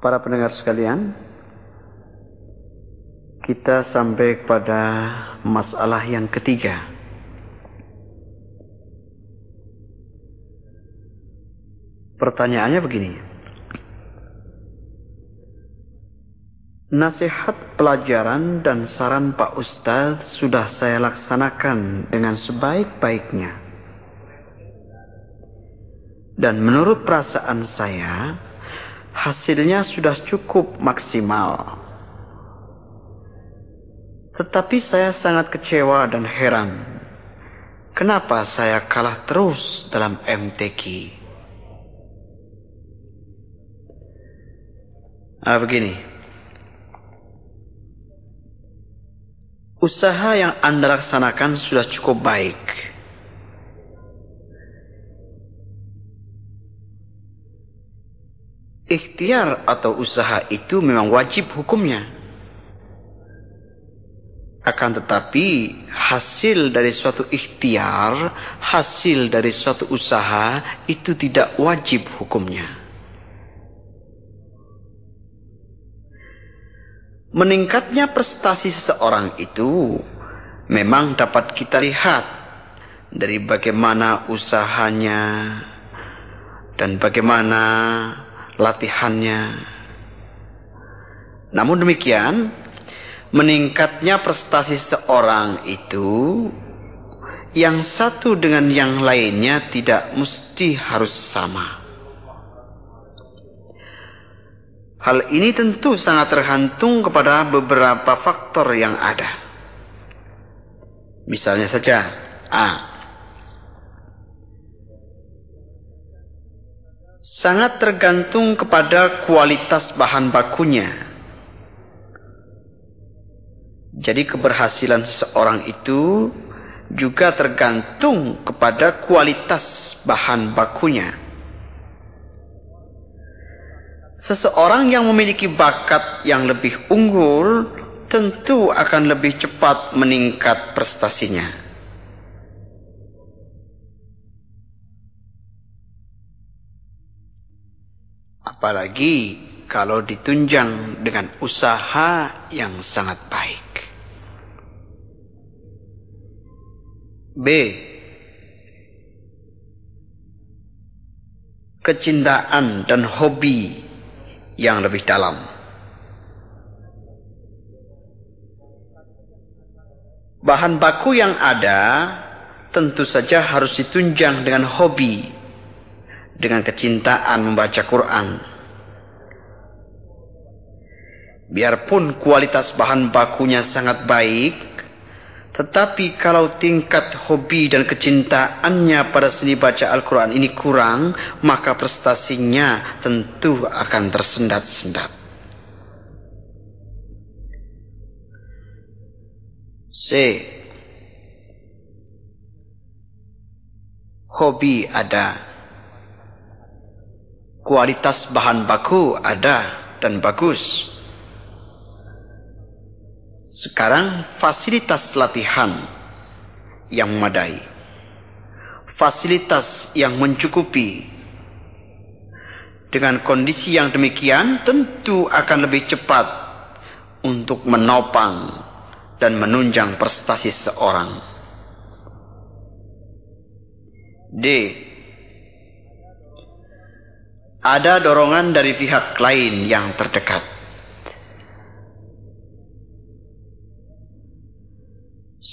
Para pendengar sekalian, kita sampai kepada masalah yang ketiga. Pertanyaannya begini. Nasihat pelajaran dan saran Pak Ustadz sudah saya laksanakan dengan sebaik-baiknya. Dan menurut perasaan saya, hasilnya sudah cukup maksimal. Tetapi saya sangat kecewa dan heran. Kenapa saya kalah terus dalam MTQ? Ah, begini. Usaha yang Anda laksanakan sudah cukup baik. Ikhtiar atau usaha itu memang wajib hukumnya. Akan tetapi hasil dari suatu ikhtiar, hasil dari suatu usaha itu tidak wajib hukumnya. Meningkatnya prestasi seseorang itu memang dapat kita lihat dari bagaimana usahanya dan bagaimana latihannya. Namun demikian, meningkatnya prestasi seorang itu yang satu dengan yang lainnya tidak mesti harus sama. Hal ini tentu sangat tergantung kepada beberapa faktor yang ada. Misalnya saja, A. sangat tergantung kepada kualitas bahan bakunya. Jadi keberhasilan seseorang itu juga tergantung kepada kualitas bahan bakunya. Seseorang yang memiliki bakat yang lebih unggul tentu akan lebih cepat meningkat prestasinya. Apalagi kalau ditunjang dengan usaha yang sangat baik. B. Kecintaan dan hobi yang lebih dalam. Bahan baku yang ada tentu saja harus ditunjang dengan hobi dengan kecintaan membaca Quran. Biarpun kualitas bahan bakunya sangat baik, tetapi kalau tingkat hobi dan kecintaannya pada seni baca Al-Quran ini kurang, maka prestasinya tentu akan tersendat-sendat. C. Hobi ada kualitas bahan baku ada dan bagus. Sekarang fasilitas latihan yang memadai. Fasilitas yang mencukupi. Dengan kondisi yang demikian tentu akan lebih cepat untuk menopang dan menunjang prestasi seorang. D ada dorongan dari pihak lain yang terdekat.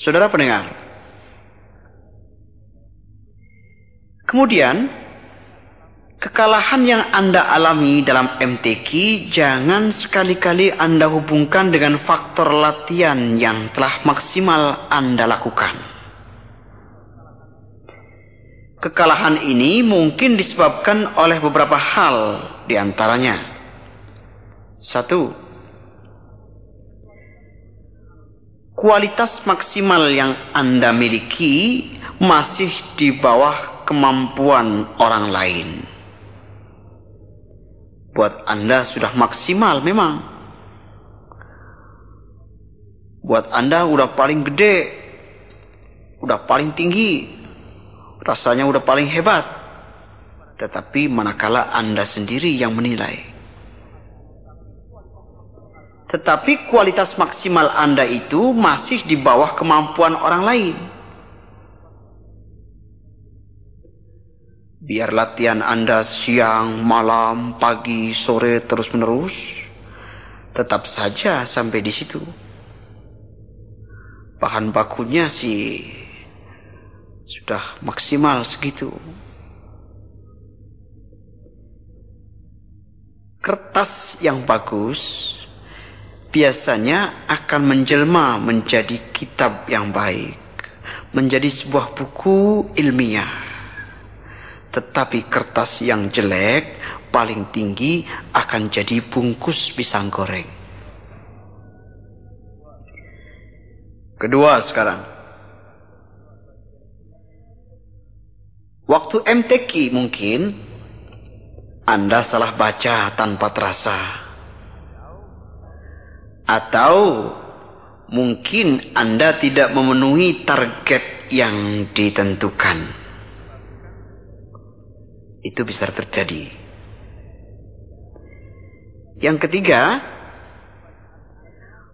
Saudara pendengar. Kemudian, kekalahan yang Anda alami dalam MTQ jangan sekali-kali Anda hubungkan dengan faktor latihan yang telah maksimal Anda lakukan. Kekalahan ini mungkin disebabkan oleh beberapa hal di antaranya. Satu, kualitas maksimal yang Anda miliki masih di bawah kemampuan orang lain. Buat Anda sudah maksimal memang. Buat Anda udah paling gede, udah paling tinggi, rasanya udah paling hebat. Tetapi manakala Anda sendiri yang menilai. Tetapi kualitas maksimal Anda itu masih di bawah kemampuan orang lain. Biar latihan Anda siang, malam, pagi, sore terus menerus. Tetap saja sampai di situ. Bahan bakunya sih sudah maksimal segitu. Kertas yang bagus biasanya akan menjelma menjadi kitab yang baik, menjadi sebuah buku ilmiah. Tetapi kertas yang jelek paling tinggi akan jadi bungkus pisang goreng. Kedua sekarang. Waktu MTQ mungkin Anda salah baca tanpa terasa atau mungkin Anda tidak memenuhi target yang ditentukan. Itu bisa terjadi. Yang ketiga,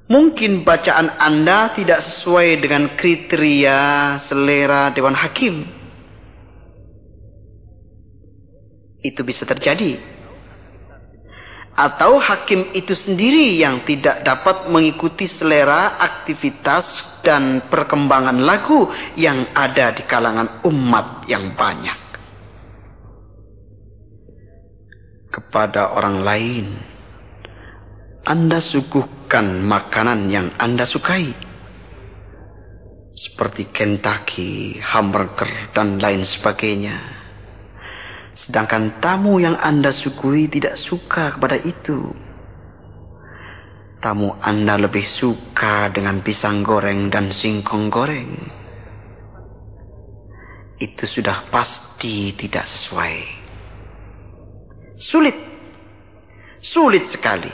mungkin bacaan Anda tidak sesuai dengan kriteria selera Dewan Hakim. Itu bisa terjadi atau hakim itu sendiri yang tidak dapat mengikuti selera aktivitas dan perkembangan lagu yang ada di kalangan umat yang banyak. Kepada orang lain, Anda suguhkan makanan yang Anda sukai. Seperti Kentucky, hamburger, dan lain sebagainya Sedangkan tamu yang Anda sukui tidak suka kepada itu. Tamu Anda lebih suka dengan pisang goreng dan singkong goreng. Itu sudah pasti tidak sesuai. Sulit. Sulit sekali.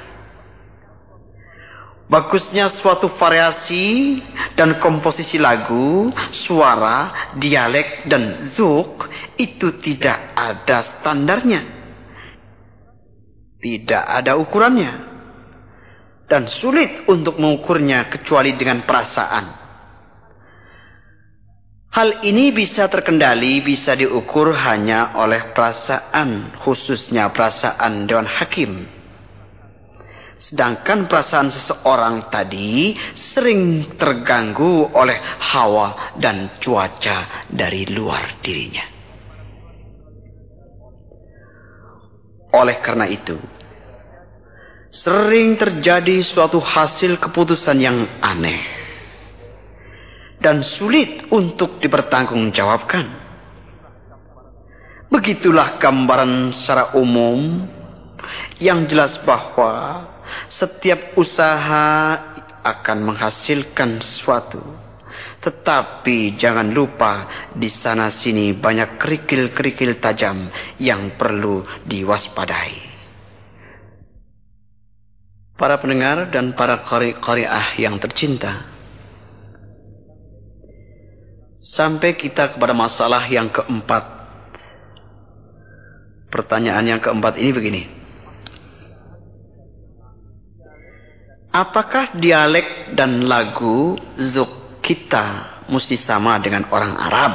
Bagusnya suatu variasi dan komposisi lagu, suara, dialek, dan zuk itu tidak ada standarnya. Tidak ada ukurannya. Dan sulit untuk mengukurnya kecuali dengan perasaan. Hal ini bisa terkendali, bisa diukur hanya oleh perasaan, khususnya perasaan Dewan Hakim Sedangkan perasaan seseorang tadi sering terganggu oleh hawa dan cuaca dari luar dirinya. Oleh karena itu, sering terjadi suatu hasil keputusan yang aneh dan sulit untuk dipertanggungjawabkan. Begitulah gambaran secara umum yang jelas bahwa setiap usaha akan menghasilkan sesuatu. Tetapi jangan lupa di sana sini banyak kerikil-kerikil tajam yang perlu diwaspadai. Para pendengar dan para qari-qariah yang tercinta. Sampai kita kepada masalah yang keempat. Pertanyaan yang keempat ini begini. Apakah dialek dan lagu zuk kita mesti sama dengan orang Arab?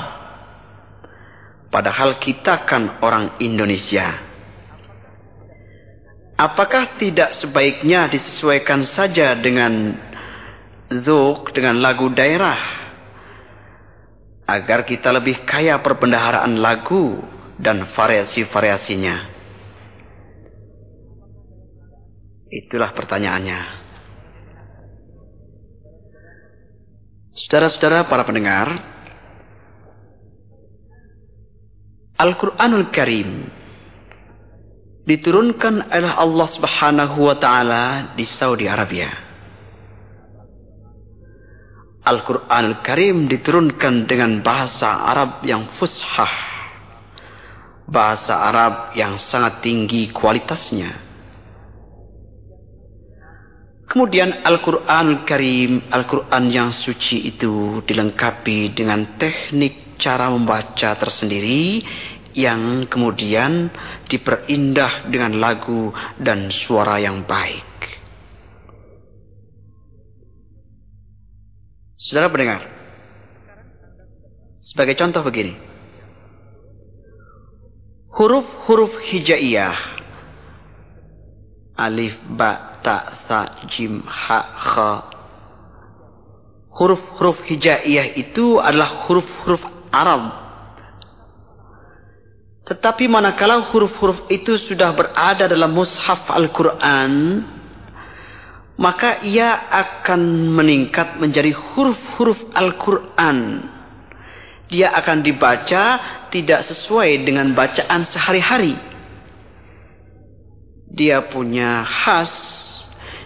Padahal kita kan orang Indonesia. Apakah tidak sebaiknya disesuaikan saja dengan zuk, dengan lagu daerah? Agar kita lebih kaya perbendaharaan lagu dan variasi-variasinya. Itulah pertanyaannya. Saudara-saudara para pendengar, Al-Quranul Karim diturunkan oleh Allah Subhanahu wa taala di Saudi Arabia. Al-Quranul Karim diturunkan dengan bahasa Arab yang fushah. Bahasa Arab yang sangat tinggi kualitasnya. Kemudian Al-Quran Karim, Al-Quran yang suci itu dilengkapi dengan teknik cara membaca tersendiri yang kemudian diperindah dengan lagu dan suara yang baik. Saudara pendengar. Sebagai contoh begini. Huruf-huruf hijaiyah. Alif, ba, ta, sa, jim, ha, kha. Huruf-huruf hijaiyah itu adalah huruf-huruf Arab tetapi manakala huruf-huruf itu sudah berada dalam mushaf Al-Quran, maka ia akan meningkat menjadi huruf-huruf Al-Quran. Dia akan dibaca tidak sesuai dengan bacaan sehari-hari. Dia punya khas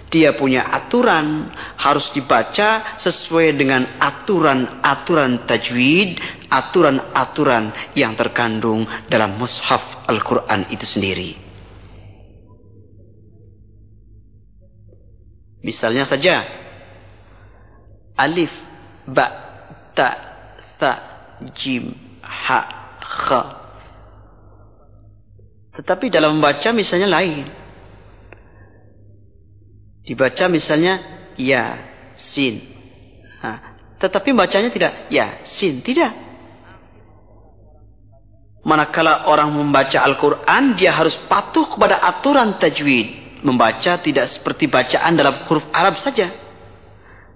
dia punya aturan harus dibaca sesuai dengan aturan-aturan tajwid, aturan-aturan yang terkandung dalam mushaf Al-Quran itu sendiri. Misalnya saja, alif, ba, ta, sa, jim, ha, kha. Tetapi dalam membaca misalnya lain. Dibaca misalnya ya, sin. Nah, tetapi bacanya tidak ya, sin. Tidak. Manakala orang membaca Al-Quran, dia harus patuh kepada aturan tajwid. Membaca tidak seperti bacaan dalam huruf Arab saja.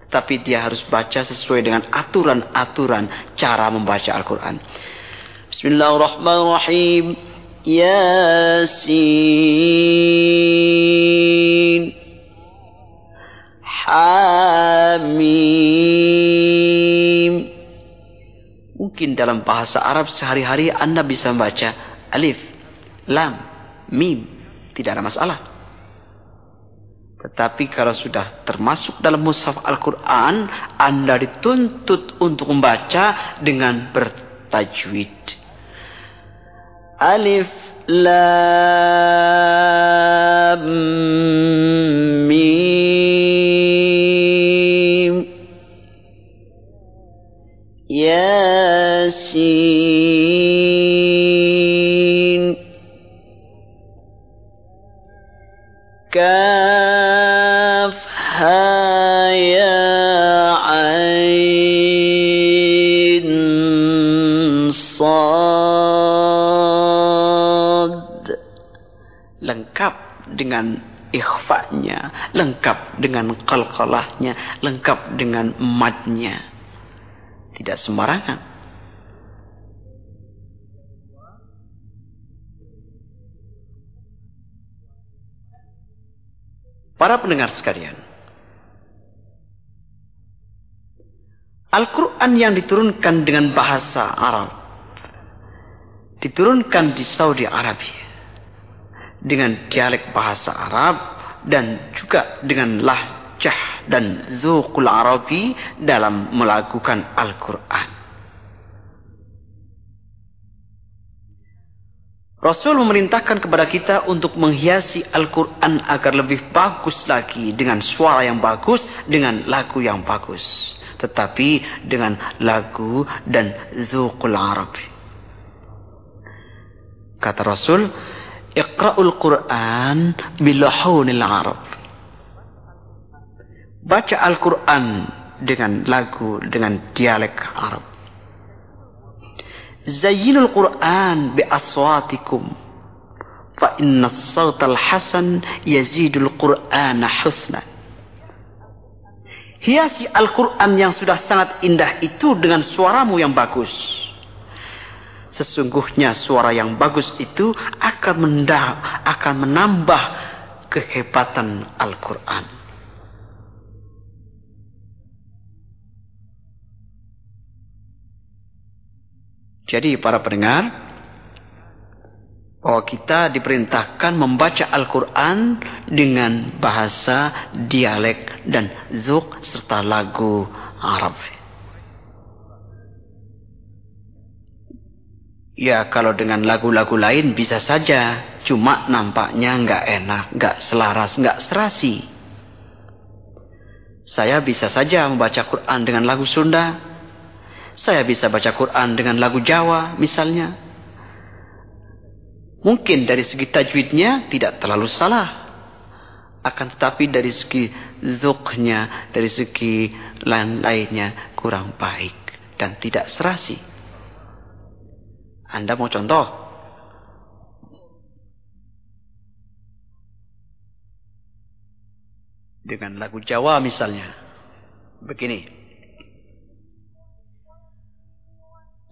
Tapi dia harus baca sesuai dengan aturan-aturan cara membaca Al-Quran. Bismillahirrahmanirrahim. Yasin. Hamim. Mungkin dalam bahasa Arab sehari-hari Anda bisa membaca alif, lam, mim. Tidak ada masalah. Tetapi kalau sudah termasuk dalam mushaf Al-Quran, Anda dituntut untuk membaca dengan bertajwid. Alif, Lam, Mim. يا عين صاد lengkap dengan ikhfanya, lengkap dengan qalqalahnya, lengkap dengan madnya. Tidak sembarangan. Para pendengar sekalian. Al-Quran yang diturunkan dengan bahasa Arab. Diturunkan di Saudi Arabia. Dengan dialek bahasa Arab. Dan juga dengan lahjah dan zuqul Arabi dalam melakukan Al-Quran. Rasul memerintahkan kepada kita untuk menghiasi Al-Quran agar lebih bagus lagi dengan suara yang bagus, dengan lagu yang bagus. Tetapi dengan lagu dan zuqul Arab. Kata Rasul, Iqra'ul Quran bilahunil Arab. Baca Al-Quran dengan lagu, dengan dialek Arab. Zayyinul Quran bi aswatikum. Fa inna sawtal hasan yazidul Qur'ana husna. Hiasi Al-Quran yang sudah sangat indah itu dengan suaramu yang bagus. Sesungguhnya suara yang bagus itu akan mendah, akan menambah kehebatan Al-Quran. Jadi para pendengar, bahwa kita diperintahkan membaca Al-Quran dengan bahasa, dialek, dan zuk serta lagu Arab. Ya kalau dengan lagu-lagu lain bisa saja, cuma nampaknya nggak enak, nggak selaras, nggak serasi. Saya bisa saja membaca Quran dengan lagu Sunda, saya bisa baca Quran dengan lagu Jawa misalnya. Mungkin dari segi tajwidnya tidak terlalu salah. Akan tetapi dari segi zuknya, dari segi lain-lainnya kurang baik dan tidak serasi. Anda mau contoh? Dengan lagu Jawa misalnya. Begini.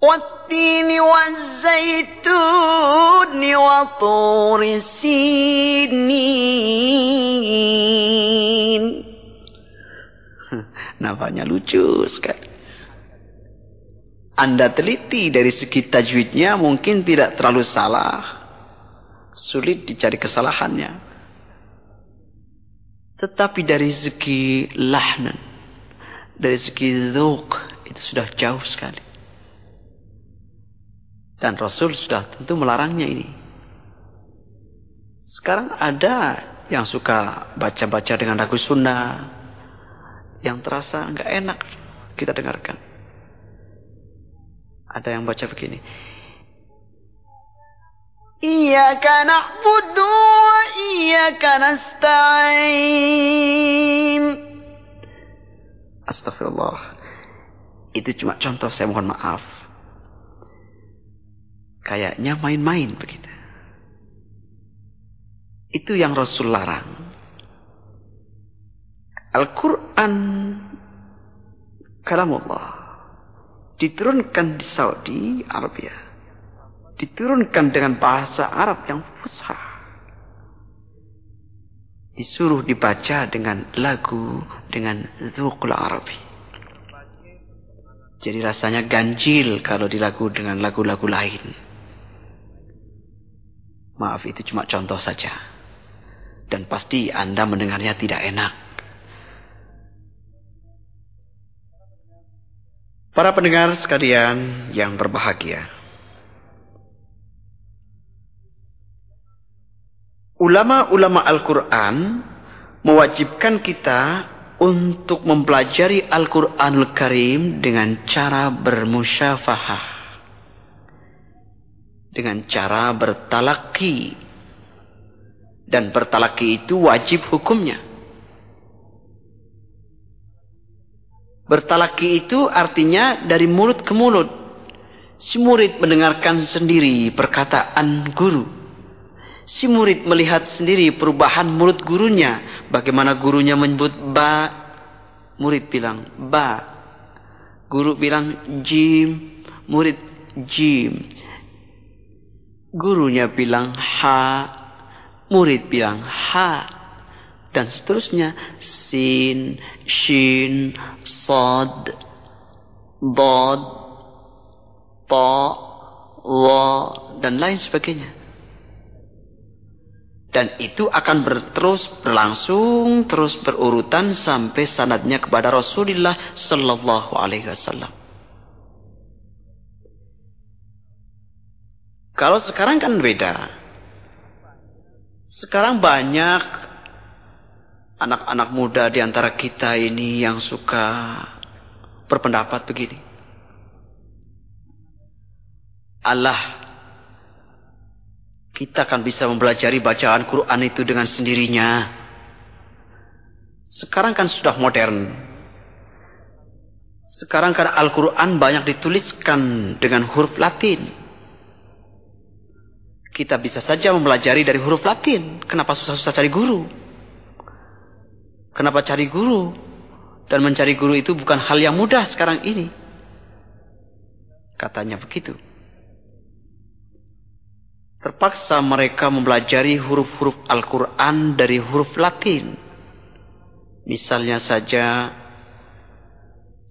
والتين والزيتون وطور سينين Nampaknya lucu sekali. Anda teliti dari segi tajwidnya mungkin tidak terlalu salah. Sulit dicari kesalahannya. Tetapi dari segi lahnan, dari segi zuk, itu sudah jauh sekali. Dan Rasul sudah tentu melarangnya ini. Sekarang ada yang suka baca-baca dengan lagu sunnah. Yang terasa nggak enak kita dengarkan. Ada yang baca begini. Na'budu wa iyaka nasta'in. Astagfirullah. Itu cuma contoh saya mohon maaf. Kayaknya main-main begitu. Itu yang Rasul larang. Al-Quran kalamullah diturunkan di Saudi Arabia. Diturunkan dengan bahasa Arab yang fusha. Disuruh dibaca dengan lagu dengan Zukul Arabi. Jadi rasanya ganjil kalau dilagu dengan lagu-lagu lain. Maaf itu cuma contoh saja. Dan pasti Anda mendengarnya tidak enak. Para pendengar sekalian yang berbahagia. Ulama-ulama Al-Quran mewajibkan kita untuk mempelajari Al-Quranul Karim dengan cara bermusyafahah dengan cara bertalaki. Dan bertalaki itu wajib hukumnya. Bertalaki itu artinya dari mulut ke mulut. Si murid mendengarkan sendiri perkataan guru. Si murid melihat sendiri perubahan mulut gurunya. Bagaimana gurunya menyebut ba. Murid bilang ba. Guru bilang jim. Murid jim. Gurunya bilang ha, murid bilang ha, dan seterusnya sin, shin, sad, bod, ta, wa, dan lain sebagainya. Dan itu akan terus berlangsung, terus berurutan sampai sanadnya kepada Rasulullah Sallallahu Alaihi Wasallam. Kalau sekarang kan beda. Sekarang banyak anak-anak muda di antara kita ini yang suka berpendapat begini. Allah kita akan bisa mempelajari bacaan Quran itu dengan sendirinya. Sekarang kan sudah modern. Sekarang kan Al-Quran banyak dituliskan dengan huruf Latin. Kita bisa saja mempelajari dari huruf Latin. Kenapa susah-susah cari guru? Kenapa cari guru? Dan mencari guru itu bukan hal yang mudah sekarang ini. Katanya begitu. Terpaksa mereka mempelajari huruf-huruf Al-Quran dari huruf Latin. Misalnya saja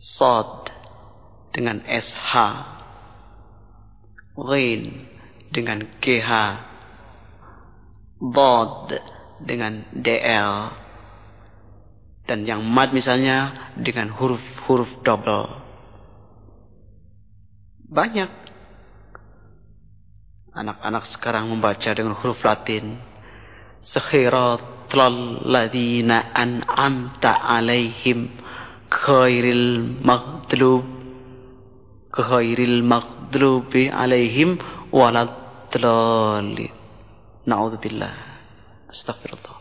Sod dengan SH. Ghin dengan GH. Bod dengan DL. Dan yang mad misalnya dengan huruf-huruf double. Banyak. Anak-anak sekarang membaca dengan huruf Latin. Sekhiratal ladhina an'amta alaihim khairil maghdlub khairil maghdubi alaihim walad Dalali. Na'udzubillah. Astagfirullah.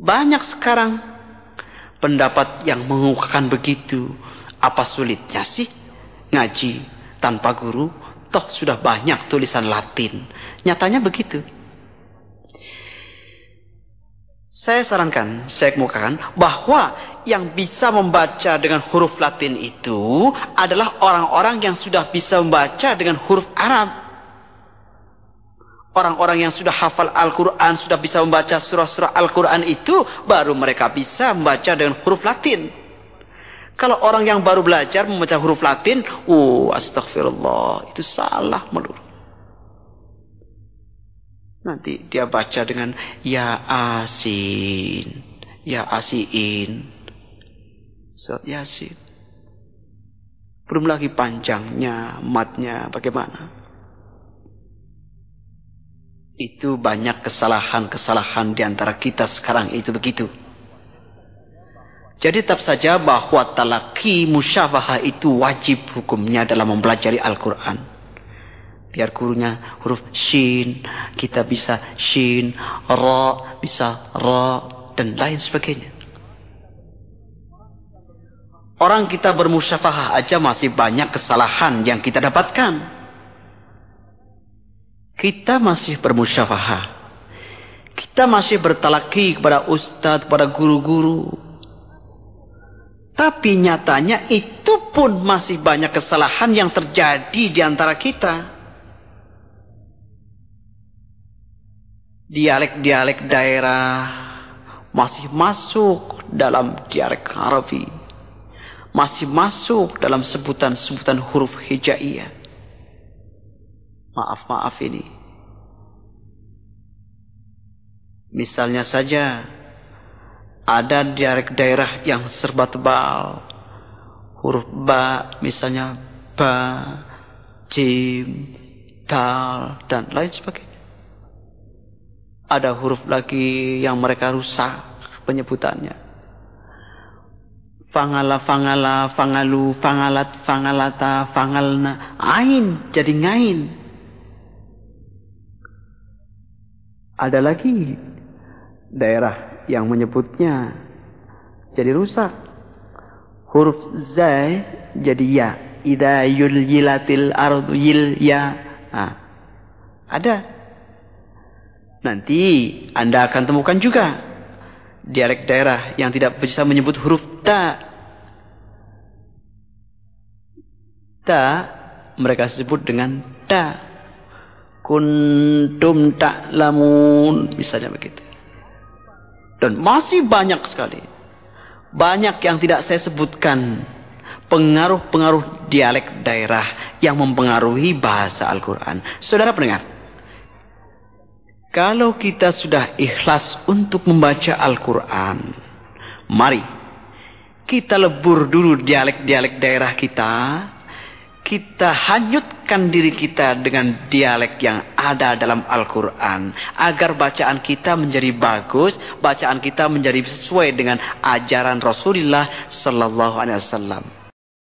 Banyak sekarang pendapat yang mengukakan begitu. Apa sulitnya sih ngaji tanpa guru? Toh sudah banyak tulisan Latin. Nyatanya begitu. Saya sarankan, saya kemukakan bahwa yang bisa membaca dengan huruf Latin itu adalah orang-orang yang sudah bisa membaca dengan huruf Arab. Orang-orang yang sudah hafal Al-Quran, sudah bisa membaca surah-surah Al-Quran itu, baru mereka bisa membaca dengan huruf Latin. Kalau orang yang baru belajar membaca huruf Latin, oh astagfirullah, itu salah melulu. Nanti dia baca dengan ya asin, ya asiin. Surat Yasin. Belum lagi panjangnya, matnya bagaimana. Itu banyak kesalahan-kesalahan di antara kita sekarang itu begitu. Jadi tetap saja bahwa talaki musyafahah itu wajib hukumnya dalam mempelajari Al-Quran. Biar gurunya huruf shin, kita bisa shin, ra, bisa ra, dan lain sebagainya. Orang kita bermusyafahah aja masih banyak kesalahan yang kita dapatkan. Kita masih bermusyafahah. Kita masih bertalaki kepada ustadz, kepada guru-guru. Tapi nyatanya itu pun masih banyak kesalahan yang terjadi di antara kita. Dialek-dialek daerah masih masuk dalam dialek Arabi. Masih masuk dalam sebutan-sebutan huruf hijaiyah. Maaf-maaf ini. Misalnya saja ada dialek daerah yang serba tebal. Huruf ba misalnya ba, jim, dal, dan lain sebagainya ada huruf lagi yang mereka rusak penyebutannya. Fangala, fangala, fangalu, fangalat, fangalata, fangalna. Ain jadi ngain. Ada lagi daerah yang menyebutnya jadi rusak. Huruf zai jadi ya. Ida yul yilatil ardu yil ya. Nah, ada Nanti Anda akan temukan juga dialek daerah yang tidak bisa menyebut huruf ta. Ta mereka sebut dengan ta. Kuntum lamun misalnya begitu. Dan masih banyak sekali. Banyak yang tidak saya sebutkan. Pengaruh-pengaruh dialek daerah yang mempengaruhi bahasa Al-Quran. Saudara pendengar. Kalau kita sudah ikhlas untuk membaca Al-Quran, mari kita lebur dulu dialek-dialek daerah kita. Kita hanyutkan diri kita dengan dialek yang ada dalam Al-Quran. Agar bacaan kita menjadi bagus, bacaan kita menjadi sesuai dengan ajaran Rasulullah Sallallahu Alaihi Wasallam.